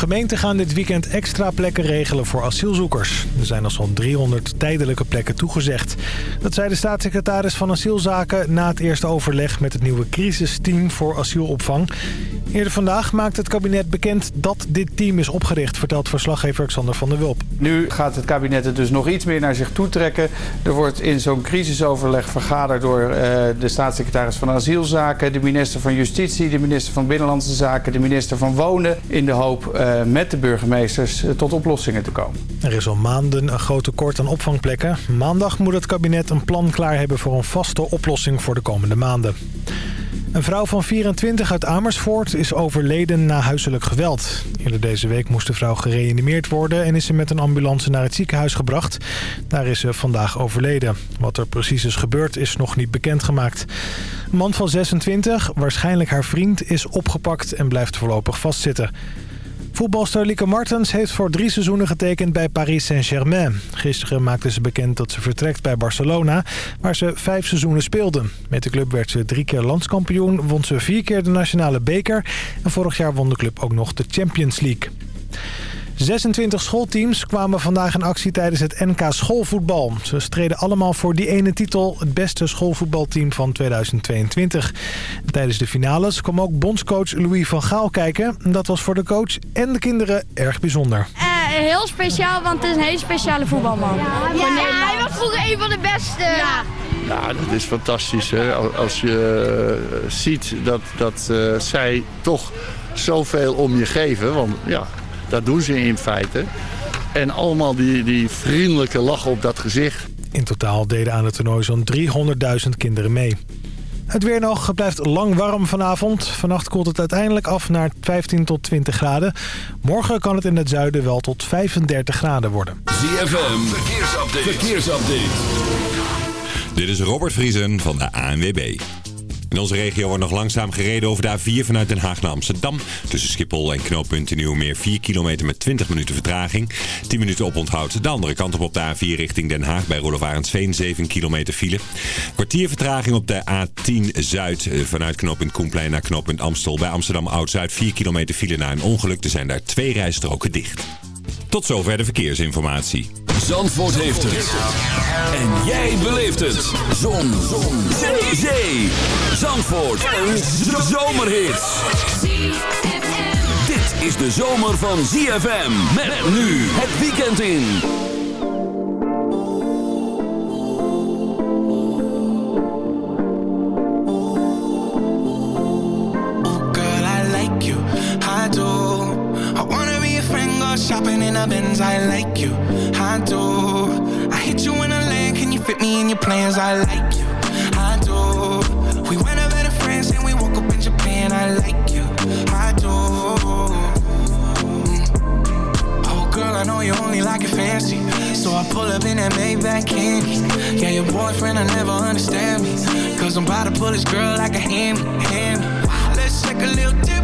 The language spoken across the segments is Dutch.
Gemeenten gaan dit weekend extra plekken regelen voor asielzoekers. Er zijn al zo'n 300 tijdelijke plekken toegezegd. Dat zei de staatssecretaris van Asielzaken na het eerste overleg met het nieuwe crisisteam voor asielopvang. Eerder vandaag maakt het kabinet bekend dat dit team is opgericht, vertelt verslaggever Xander van der Wulp. Nu gaat het kabinet het dus nog iets meer naar zich toe trekken. Er wordt in zo'n crisisoverleg vergaderd door uh, de staatssecretaris van Asielzaken, de minister van Justitie, de minister van Binnenlandse Zaken, de minister van Wonen. In de hoop uh, met de burgemeesters uh, tot oplossingen te komen. Er is al maanden een groot tekort aan opvangplekken. Maandag moet het kabinet een plan klaar hebben voor een vaste oplossing voor de komende maanden. Een vrouw van 24 uit Amersfoort is overleden na huiselijk geweld. Eerder deze week moest de vrouw gereanimeerd worden... en is ze met een ambulance naar het ziekenhuis gebracht. Daar is ze vandaag overleden. Wat er precies is gebeurd is nog niet bekendgemaakt. Een man van 26, waarschijnlijk haar vriend, is opgepakt en blijft voorlopig vastzitten. Voetbalster Lieke Martens heeft voor drie seizoenen getekend bij Paris Saint-Germain. Gisteren maakte ze bekend dat ze vertrekt bij Barcelona, waar ze vijf seizoenen speelde. Met de club werd ze drie keer landskampioen, won ze vier keer de nationale beker... en vorig jaar won de club ook nog de Champions League. 26 schoolteams kwamen vandaag in actie tijdens het NK schoolvoetbal. Ze streden allemaal voor die ene titel, het beste schoolvoetbalteam van 2022. Tijdens de finales kwam ook bondscoach Louis van Gaal kijken. Dat was voor de coach en de kinderen erg bijzonder. Uh, heel speciaal, want het is een hele speciale voetbalman. Ja, ja hij was vroeger een van de beste. Ja. Ja, dat is fantastisch. Hè? Als je uh, ziet dat, dat uh, zij toch zoveel om je geven. Want ja, dat doen ze in feite. En allemaal die, die vriendelijke lach op dat gezicht. In totaal deden aan het toernooi zo'n 300.000 kinderen mee. Het weer nog. Het blijft lang warm vanavond. Vannacht koelt het uiteindelijk af naar 15 tot 20 graden. Morgen kan het in het zuiden wel tot 35 graden worden. ZFM, verkeersupdate. verkeersupdate. Dit is Robert Vriesen van de ANWB. In onze regio wordt nog langzaam gereden over de A4 vanuit Den Haag naar Amsterdam. Tussen Schiphol en knooppunt Nieuwmeer 4 kilometer met 20 minuten vertraging. 10 minuten oponthoud. De andere kant op op de A4 richting Den Haag bij Rolof Arendsveen 7 kilometer file. Kwartier vertraging op de A10 Zuid eh, vanuit knooppunt Koenplein naar knooppunt Amstel. Bij Amsterdam Oud-Zuid 4 kilometer file na een ongeluk. Er zijn daar twee rijstroken dicht. Tot zover de verkeersinformatie. Zandvoort heeft het. En jij beleeft het. Zon. Zon. Zee. Zee. Zandvoort. Een zomerhit. Dit is de zomer van ZFM. Met nu het weekend in. Oh girl, I like you. I do. I wanna be a friend, go shopping in a Benz. I like you. I do. I hit you in a land, can you fit me in your plans? I like you. I do. We went over better friends and we woke up in Japan. I like you. I do. Oh girl, I know you only like it fancy. So I pull up in that Maybach candy. Yeah, your boyfriend, I never understand me. Cause I'm about to pull this girl like a hammy, hammy. Let's take a little dip,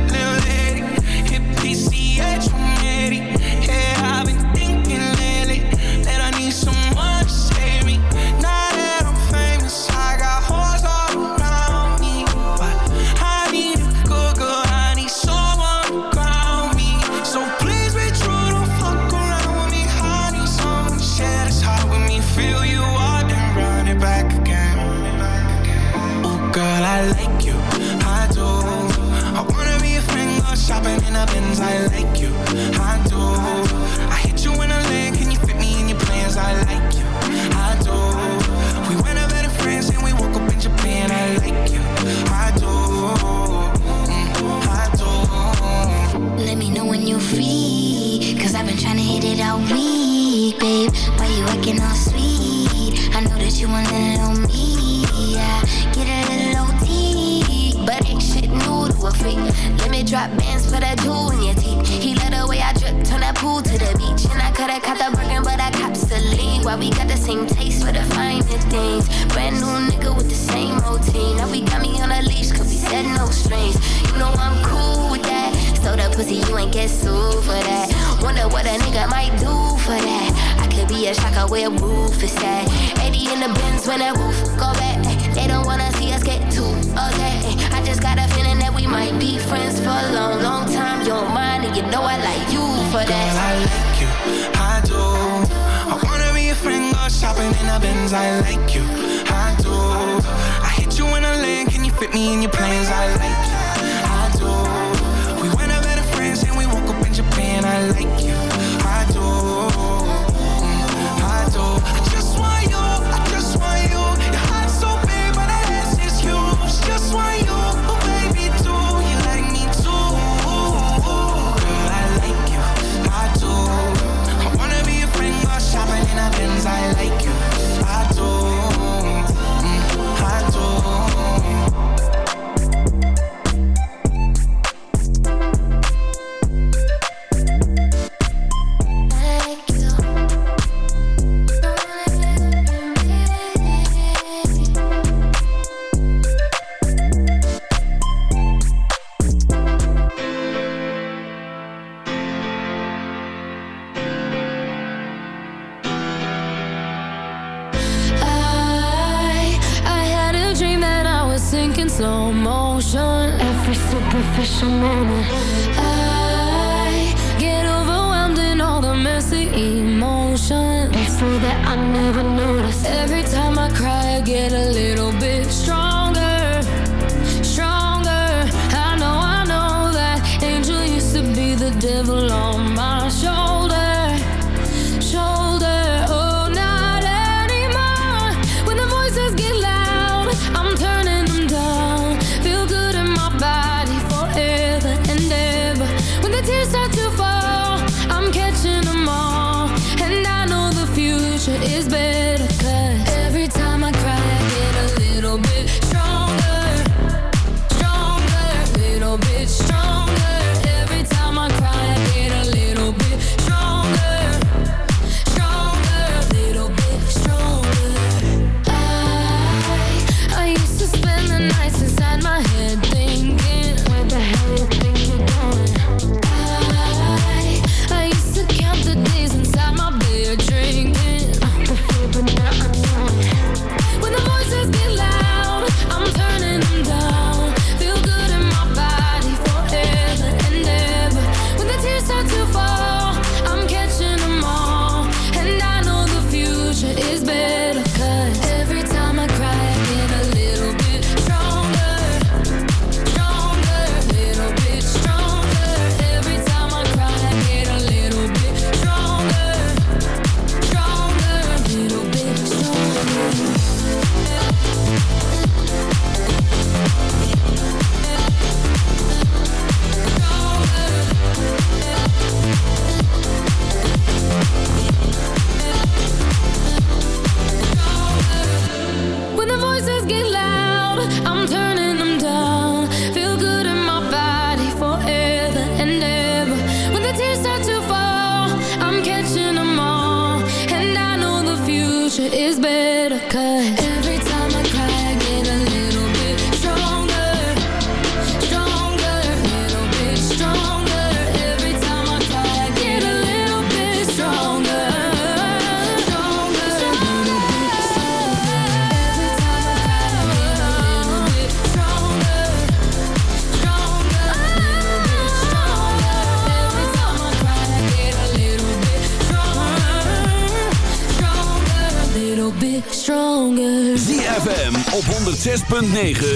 106.9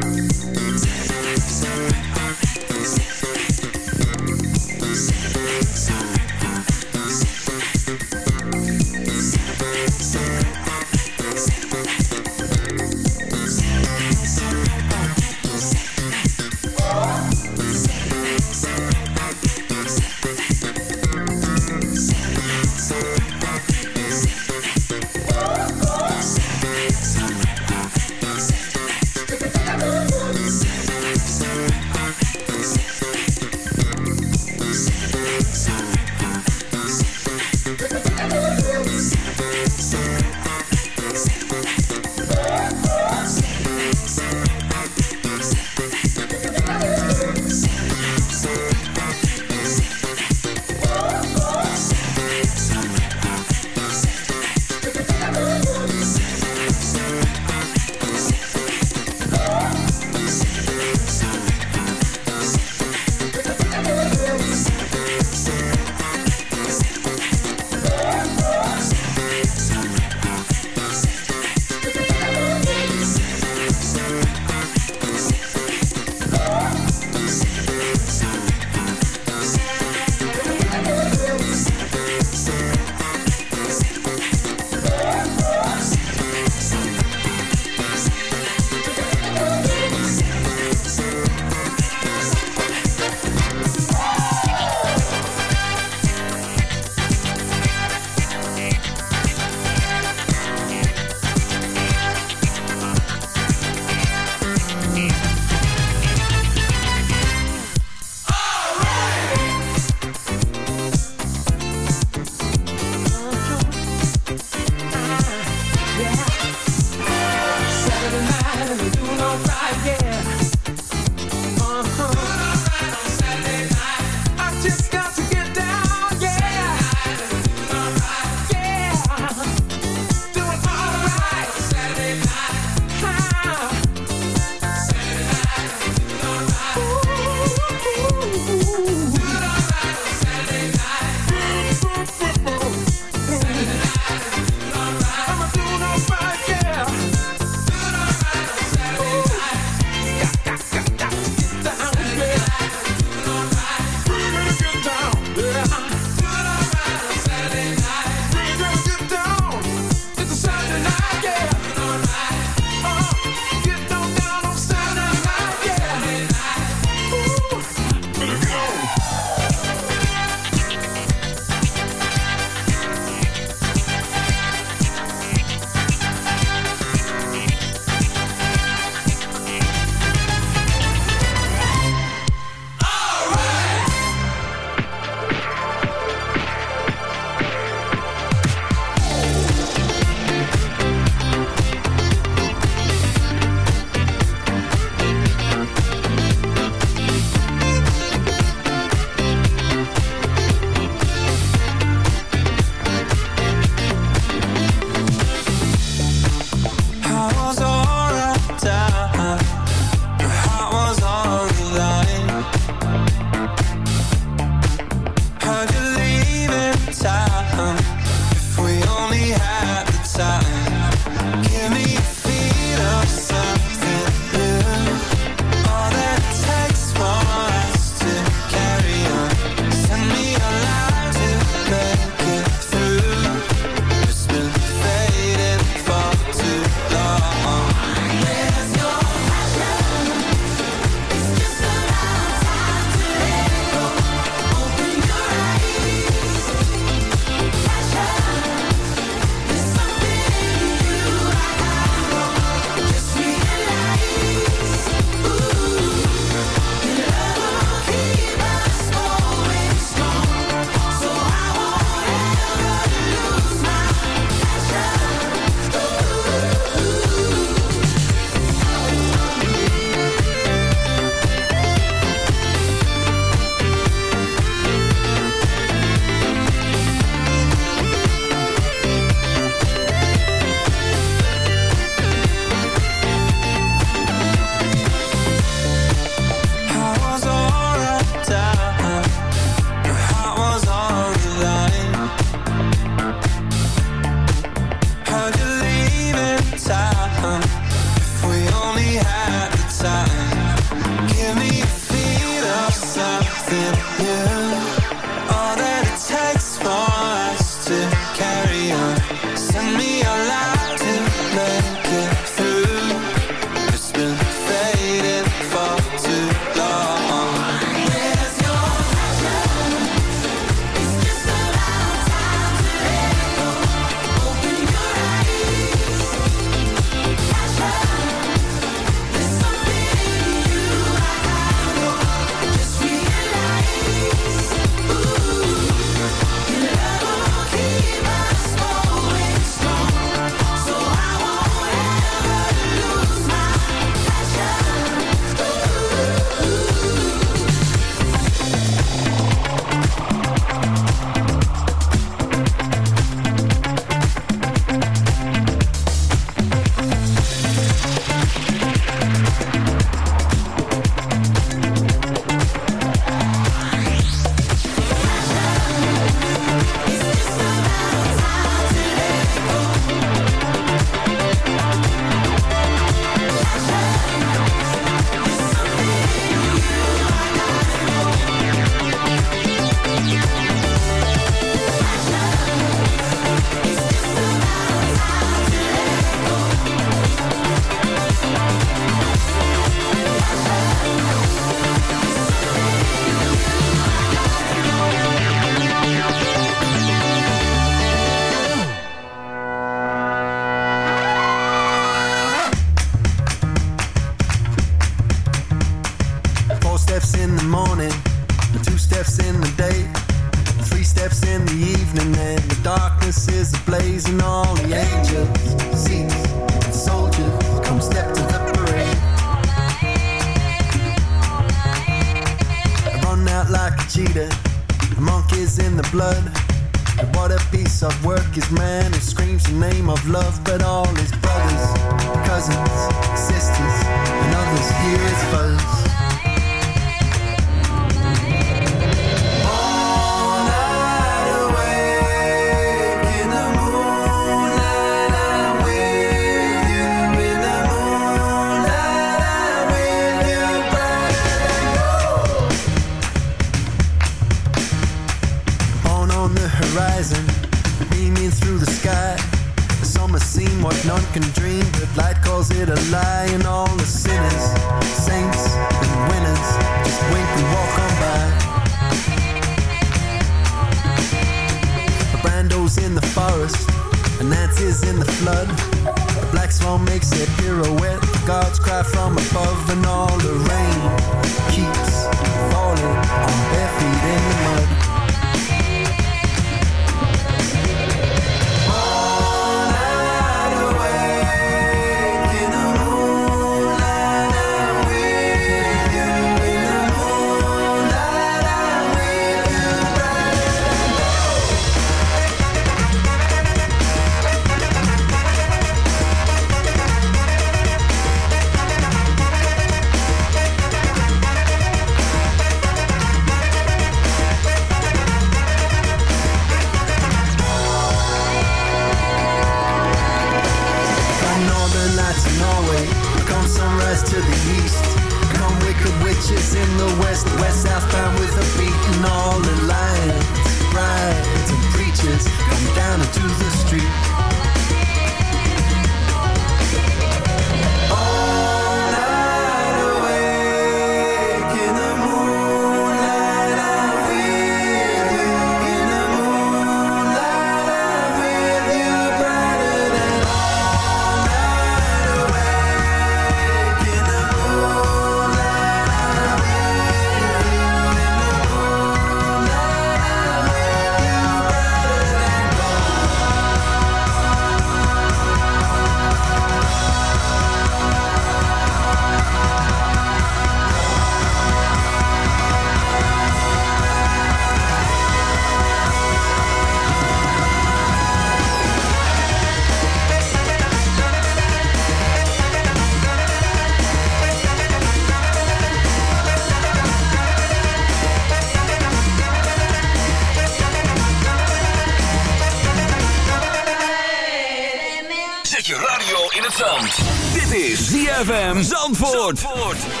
ZFM Zandvoort.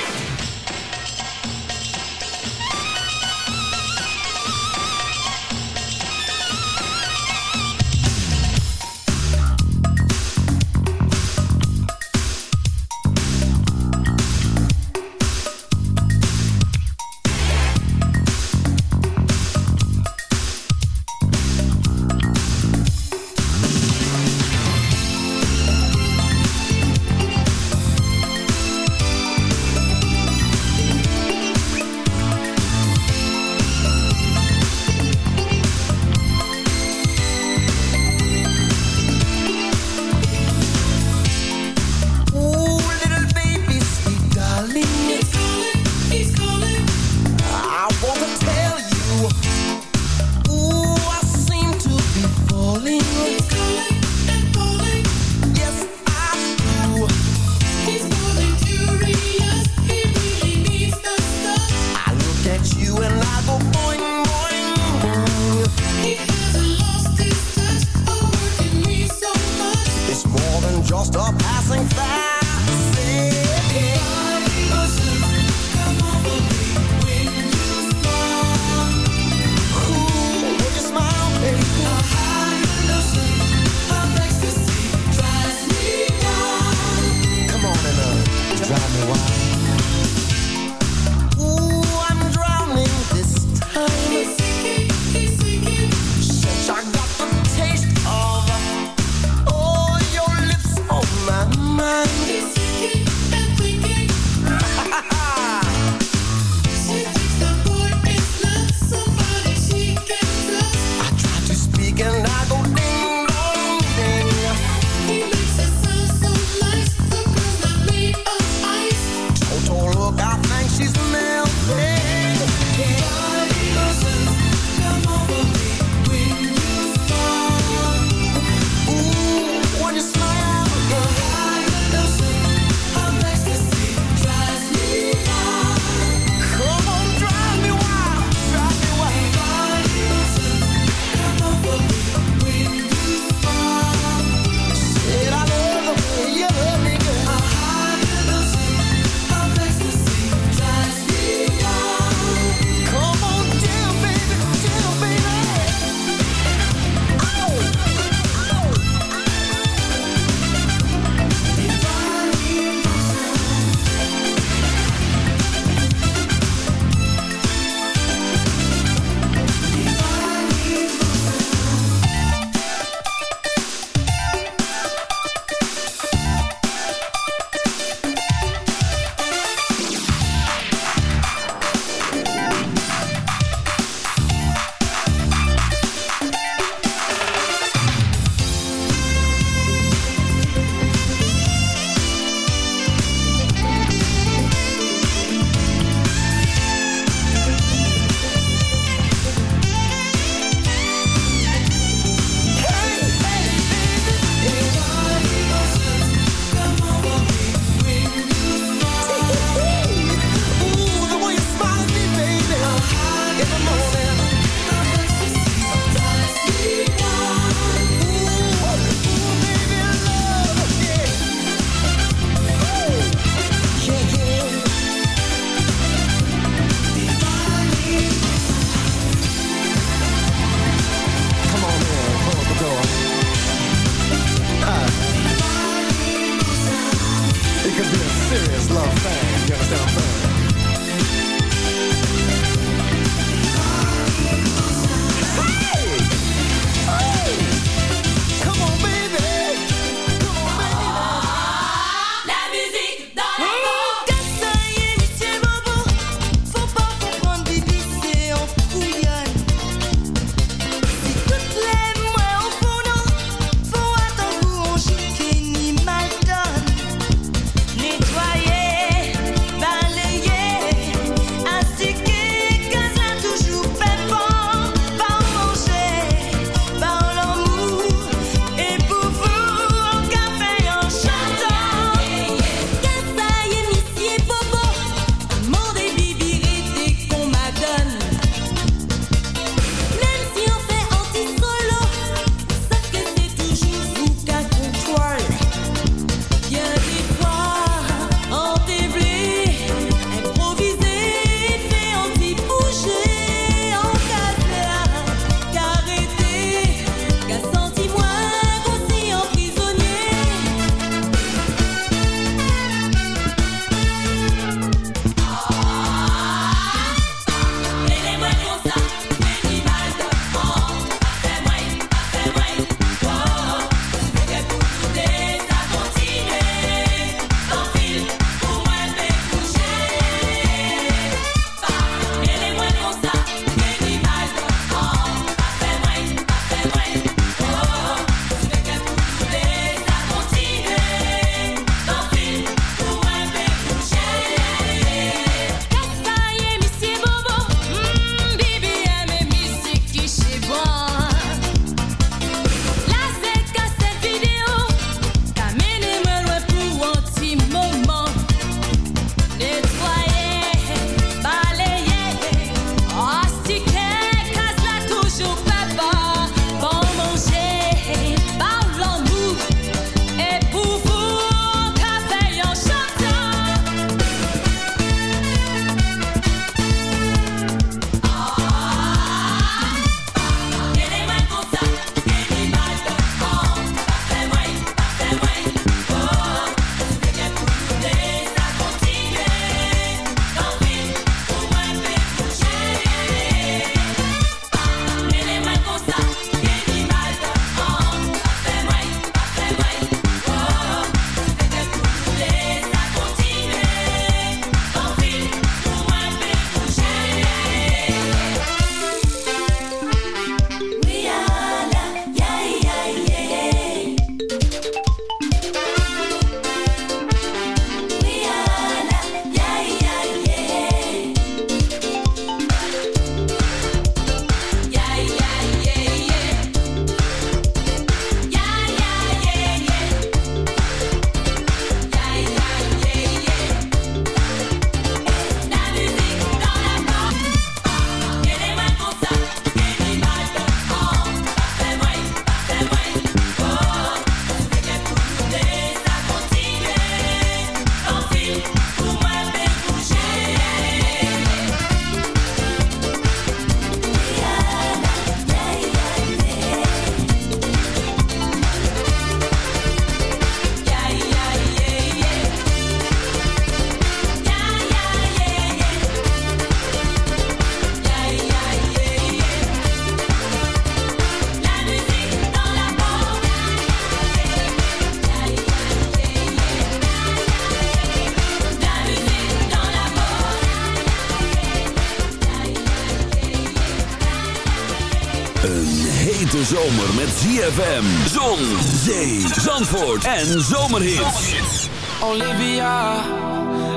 ZFM, zon, zee, zandvoort en zomerhits. Olivia,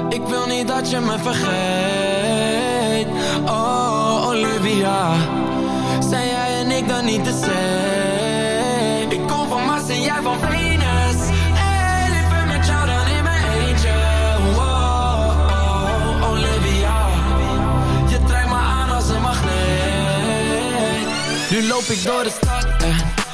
ik wil niet dat je me vergeet. Oh, Olivia, zijn jij en ik dan niet de same? Ik kom van Mars en jij van Venus. Hey, liever met jou dan in mijn eentje. Oh, oh, Olivia, je trekt me aan als een magneet. Nu loop ik door de stad en